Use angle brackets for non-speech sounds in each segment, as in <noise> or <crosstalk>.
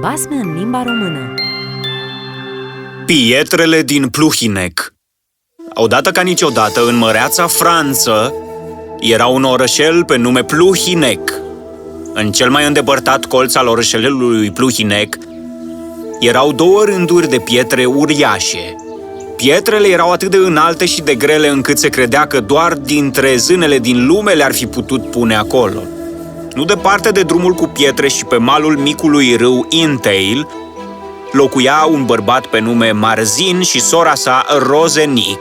Basme în limba română Pietrele din Pluhinec Odată ca niciodată, în măreața Franță, era un orășel pe nume Pluhinec. În cel mai îndepărtat colț al orășelului Pluhinec erau două rânduri de pietre uriașe. Pietrele erau atât de înalte și de grele încât se credea că doar dintre zânele din lume le-ar fi putut pune acolo. Nu departe de drumul cu pietre și pe malul micului râu Intail, locuia un bărbat pe nume Marzin și sora sa Rozenic.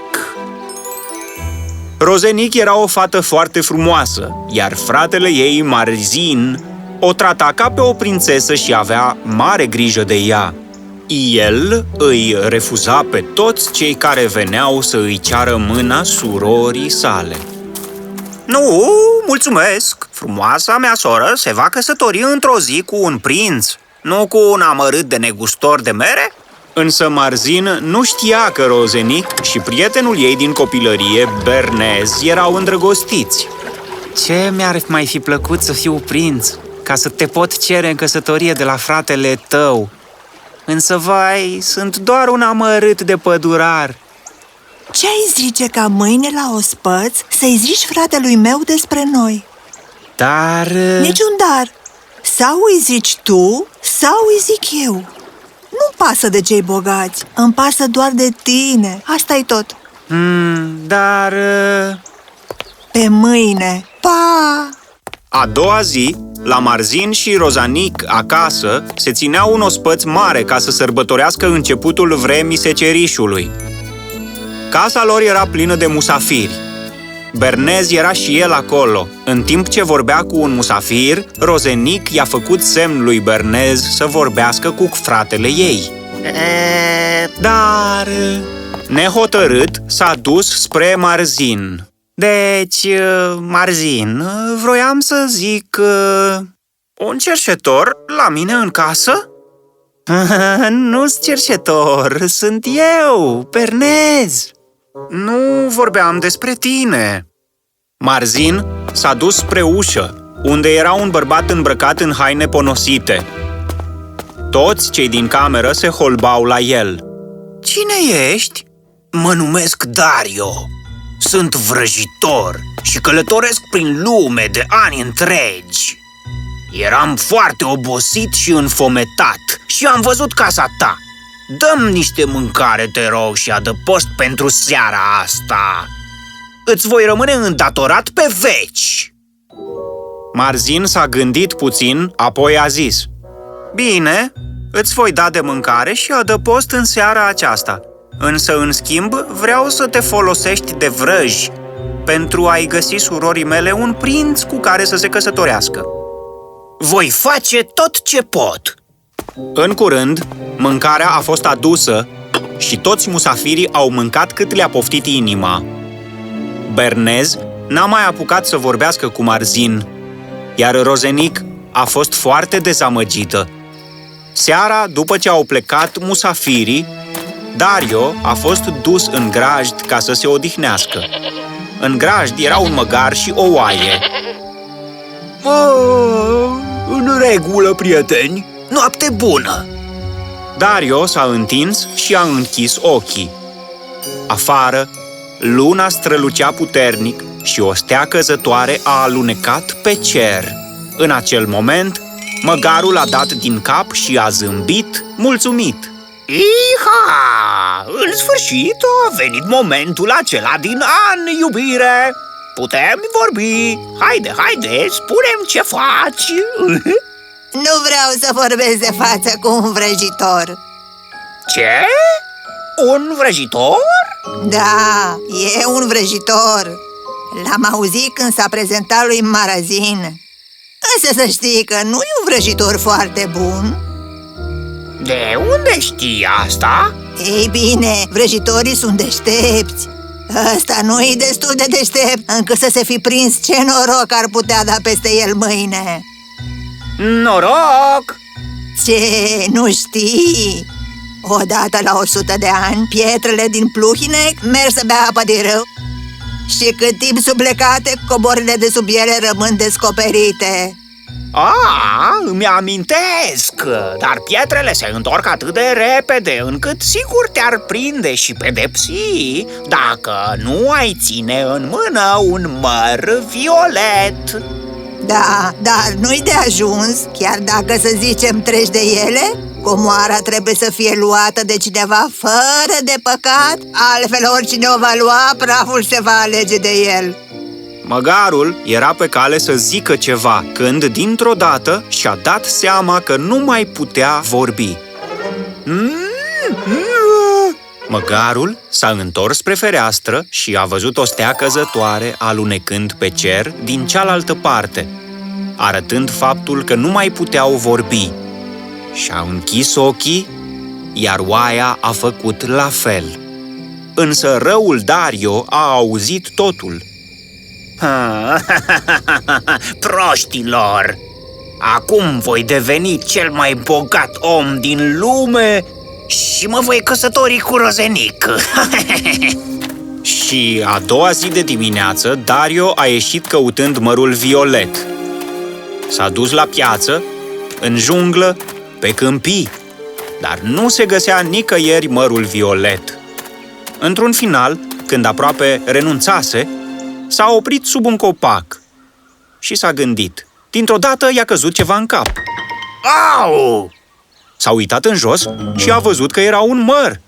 Rozenic era o fată foarte frumoasă, iar fratele ei, Marzin, o trata ca pe o prințesă și avea mare grijă de ea. El îi refuza pe toți cei care veneau să îi ceară mâna surorii sale. Nu, mulțumesc! Frumoasa mea soră se va căsători într-o zi cu un prinț, nu cu un amărât de negustor de mere? Însă Marzin nu știa că Rozenic și prietenul ei din copilărie, Bernez, erau îndrăgostiți. Ce mi-ar mai fi plăcut să fiu prinț, ca să te pot cere în căsătorie de la fratele tău. Însă, vai, sunt doar un amărât de pădurar. Ce-ai zice ca mâine la ospăț să-i zici fratelui meu despre noi? Dar... Niciun dar! Sau îi zici tu, sau îi zic eu. Nu pasă de cei bogați, îmi pasă doar de tine. asta e tot. Mm, dar... Pe mâine. Pa! A doua zi, la Marzin și Rozanic acasă se ținea un ospăț mare ca să sărbătorească începutul vremii secerișului. Casa lor era plină de musafiri. Bernez era și el acolo. În timp ce vorbea cu un musafir, Rozenic i-a făcut semn lui Bernez să vorbească cu fratele ei. E... Dar... Nehotărât, s-a dus spre Marzin. Deci, Marzin, vroiam să zic... Un cerșetor la mine în casă? <laughs> Nu-s cerșetor, sunt eu, Bernez. Nu vorbeam despre tine. Marzin s-a dus spre ușă, unde era un bărbat îmbrăcat în haine ponosite. Toți cei din cameră se holbau la el. Cine ești? Mă numesc Dario. Sunt vrăjitor și călătoresc prin lume de ani întregi. Eram foarte obosit și înfometat și am văzut casa ta. Dăm niște mâncare, te rog, și adăpost pentru seara asta. Îți voi rămâne îndatorat pe veci. Marzin s-a gândit puțin, apoi a zis Bine, îți voi da de mâncare și adăpost în seara aceasta. Însă, în schimb, vreau să te folosești de vrăji pentru a-i găsi surorii mele un prinț cu care să se căsătorească. Voi face tot ce pot. În curând, mâncarea a fost adusă și toți musafirii au mâncat cât le-a poftit inima. Bernez n-a mai apucat să vorbească cu Marzin, iar Rozenic a fost foarte dezamăgită. Seara, după ce au plecat musafirii, Dario a fost dus în grajd ca să se odihnească. În grajd era un măgar și o oaie. Oh, în regulă, prieteni! Noapte bună! Dario s-a întins și a închis ochii. Afară, luna strălucea puternic și o stea căzătoare a alunecat pe cer. În acel moment, măgarul a dat din cap și a zâmbit, mulțumit. Iha! În sfârșit a venit momentul acela din an, iubire! Putem vorbi! Haide, haide, spunem ce faci! <laughs> Nu vreau să vorbesc de față cu un vrăjitor Ce? Un vrăjitor? Da, e un vrăjitor L-am auzit când s-a prezentat lui Marazin Însă să știi că nu e un vrăjitor foarte bun De unde știi asta? Ei bine, vrăjitorii sunt deștepți Ăsta nu e destul de deștept încât să se fi prins ce noroc ar putea da peste el mâine Noroc! Ce, nu știi? Odată la 100 de ani, pietrele din Pluhinec merg să bea apă din râu Și cât timp sublecate, coborile de sub ele rămân descoperite A, îmi amintesc, dar pietrele se întorc atât de repede încât sigur te-ar prinde și pedepsi dacă nu ai ține în mână un măr violet. Da, dar nu-i de ajuns, chiar dacă să zicem treci de ele? Comoara trebuie să fie luată de cineva fără de păcat? Altfel oricine o va lua, praful se va alege de el. Măgarul era pe cale să zică ceva, când, dintr-o dată, și-a dat seama că nu mai putea vorbi. Măgarul s-a întors spre fereastră și a văzut o stea căzătoare alunecând pe cer din cealaltă parte, arătând faptul că nu mai puteau vorbi. Și-a închis ochii, iar oaia a făcut la fel. Însă răul Dario a auzit totul Proștilor! Acum voi deveni cel mai bogat om din lume și mă voi căsători cu Rozenic. <laughs> și a doua zi de dimineață, Dario a ieșit căutând mărul violet. S-a dus la piață, în junglă, pe câmpii, dar nu se găsea nicăieri mărul violet. Într-un final, când aproape renunțase, S-a oprit sub un copac și s-a gândit. Dintr-o dată i-a căzut ceva în cap. Au! S-a uitat în jos și a văzut că era un măr.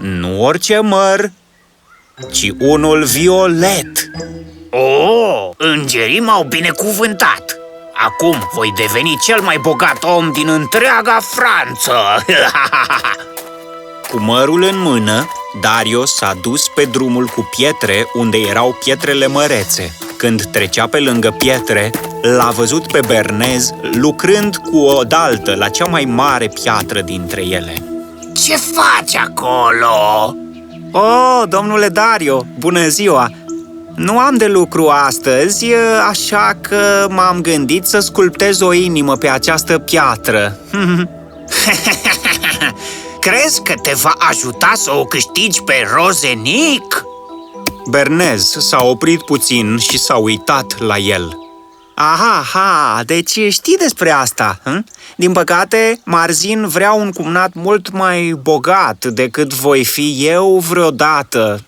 Nu orice măr, ci unul violet. Oh, îngerii m-au binecuvântat! Acum voi deveni cel mai bogat om din întreaga Franță! <laughs> Cu mărul în mână, Dario s-a dus pe drumul cu pietre unde erau pietrele mărețe. Când trecea pe lângă pietre, l-a văzut pe Bernez lucrând cu o daltă la cea mai mare piatră dintre ele. Ce faci acolo? Oh, domnule Dario, bună ziua! Nu am de lucru astăzi, așa că m-am gândit să sculptez o inimă pe această piatră. <laughs> Crezi că te va ajuta să o câștigi pe Rozenic? Bernez s-a oprit puțin și s-a uitat la el. Aha, ha, deci știi despre asta, hm? Din păcate, Marzin vrea un cumnat mult mai bogat decât voi fi eu vreodată.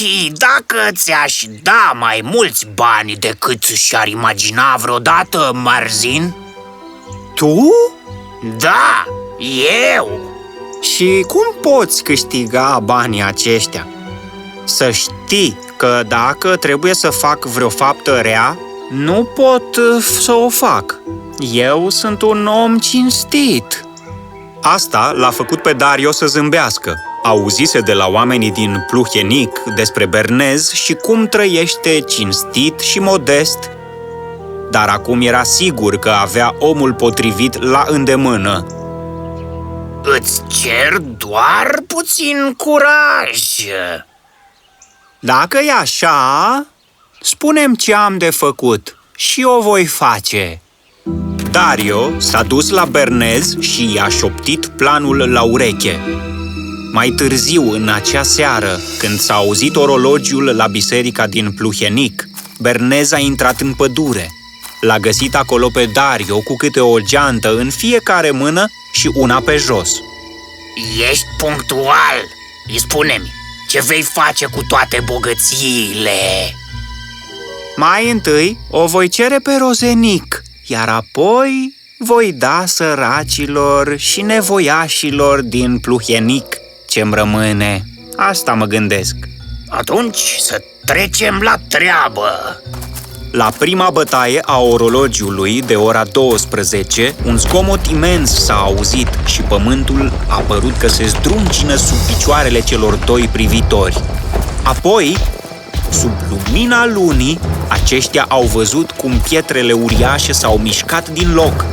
Și dacă ți-aș da mai mulți bani decât și-ar imagina vreodată, Marzin? Tu? Da, eu! Și cum poți câștiga banii aceștia? Să știi că dacă trebuie să fac vreo faptă rea, nu pot uh, să o fac. Eu sunt un om cinstit. Asta l-a făcut pe Dario să zâmbească. Auzise de la oamenii din Pluhenic despre Bernez și cum trăiește cinstit și modest, dar acum era sigur că avea omul potrivit la îndemână Îți cer doar puțin curaj. Dacă e așa, spunem ce am de făcut și o voi face. Dario s-a dus la Bernez și i-a șoptit planul la ureche. Mai târziu, în acea seară, când s-a auzit orologiul la biserica din Pluhenic, Bernez a intrat în pădure. L-a găsit acolo pe Dario cu câte o geantă în fiecare mână și una pe jos. Ești punctual! Îi spune-mi, ce vei face cu toate bogățiile? Mai întâi o voi cere pe rozenic, iar apoi voi da săracilor și nevoiașilor din Pluhenic ce-mi rămâne. Asta mă gândesc. Atunci să trecem la treabă! La prima bătaie a orologiului de ora 12, un zgomot imens s-a auzit și pământul a părut că se zdruncină sub picioarele celor doi privitori. Apoi, sub lumina lunii, aceștia au văzut cum pietrele uriașe s-au mișcat din loc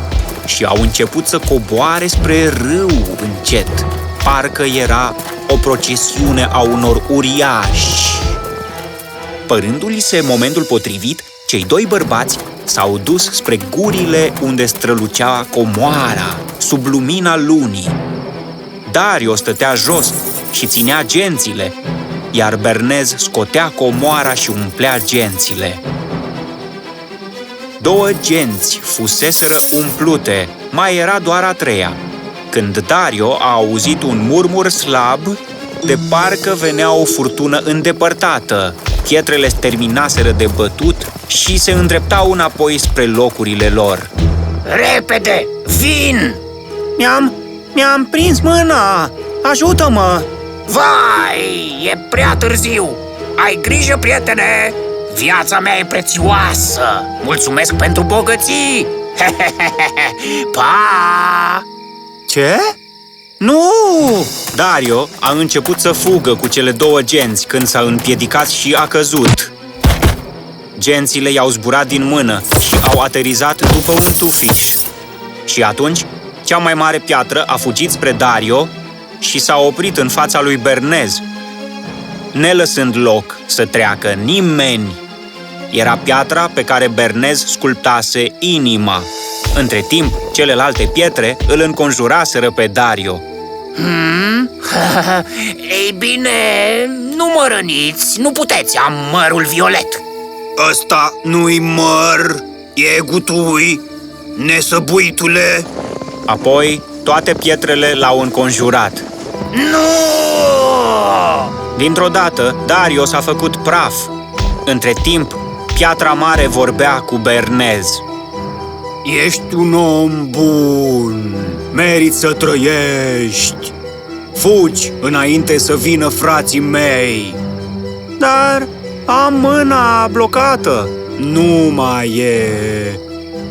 și au început să coboare spre râu încet. Parcă era o procesiune a unor uriași. Părându-li se momentul potrivit, cei doi bărbați s-au dus spre gurile unde strălucea comoara, sub lumina lunii. Dario stătea jos și ținea gențile, iar Bernez scotea comoara și umplea gențile. Două genți fuseseră umplute, mai era doar a treia. Când Dario a auzit un murmur slab, de parcă venea o furtună îndepărtată. Pietrele terminaseră de bătut și se îndreptau înapoi spre locurile lor. Repede, vin! Mi-am... mi-am prins mâna! Ajută-mă! Vai, e prea târziu! Ai grijă, prietene! Viața mea e prețioasă! Mulțumesc pentru bogății! <laughs> pa! Ce? Nu! Dario a început să fugă cu cele două genți când s-a împiedicat și a căzut. Gențile i-au zburat din mână și au aterizat după un tufiș. Și atunci, cea mai mare piatră a fugit spre Dario și s-a oprit în fața lui Bernez, nelăsând loc să treacă nimeni. Era piatra pe care Bernez sculptase inima. Între timp, celelalte pietre îl înconjuraseră pe Dario. Hmm? <laughs> Ei bine, nu mă răniți, nu puteți, am mărul violet Ăsta nu-i măr, e gutui, nesăbuitule. Apoi, toate pietrele l-au înconjurat. Nu! Dintr-o dată, Dario s-a făcut praf. Între timp, piatra mare vorbea cu Bernez. Ești un om bun, meriți să trăiești. Fugi înainte să vină frații mei. Dar am mâna blocată! Nu mai e.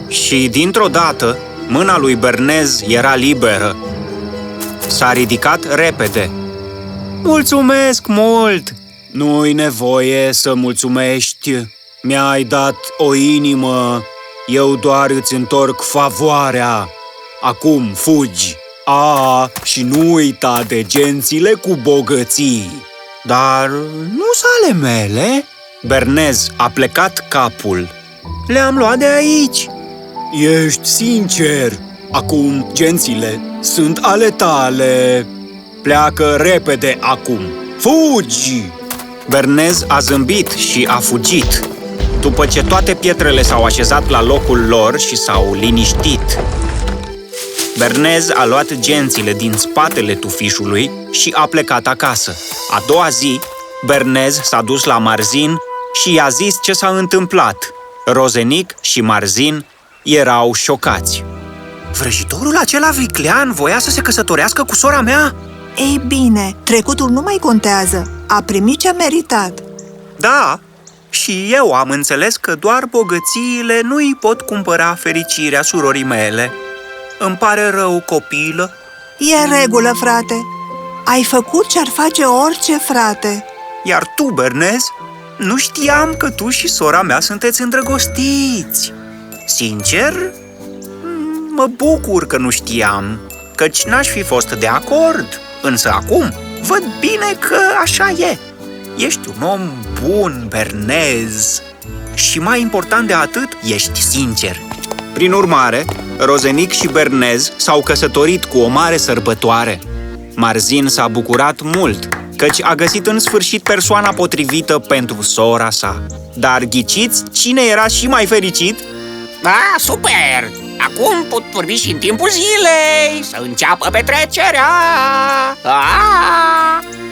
Și dintr-o dată, mâna lui Bernez era liberă. S-a ridicat repede. Mulțumesc mult! Nu-i nevoie să mulțumești. Mi-ai dat o inimă, eu doar îți întorc favoarea. Acum fugi. A, și nu uita de gențile cu bogății. Dar nu sale mele? Bernez a plecat capul. Le-am luat de aici. Ești sincer. Acum gențile sunt ale tale. Pleacă repede acum. Fugi! Bernez a zâmbit și a fugit. După ce toate pietrele s-au așezat la locul lor și s-au liniștit, Bernez a luat gențile din spatele tufișului și a plecat acasă. A doua zi, Bernez s-a dus la Marzin și i-a zis ce s-a întâmplat. Rozenic și Marzin erau șocați. Vrăjitorul acela viclean voia să se căsătorească cu sora mea? Ei bine, trecutul nu mai contează. A primit ce-a meritat. Da, și eu am înțeles că doar bogățiile nu îi pot cumpăra fericirea surorii mele. Îmi pare rău, copilă. E în regulă, frate. Ai făcut ce-ar face orice frate. Iar tu, Bernez, nu știam că tu și sora mea sunteți îndrăgostiți. Sincer, m- mă bucur că nu știam, căci n-aș fi fost de acord. Însă acum văd bine că așa e. Ești un om bun, Bernez. Și mai important de atât, ești sincer. Prin urmare, Rozenic și Bernez s-au căsătorit cu o mare sărbătoare. Marzin s-a bucurat mult, căci a găsit în sfârșit persoana potrivită pentru sora sa. Dar ghiciți cine era și mai fericit? Da, super! Acum pot vorbi și în timpul zilei, să înceapă petrecerea! Ah!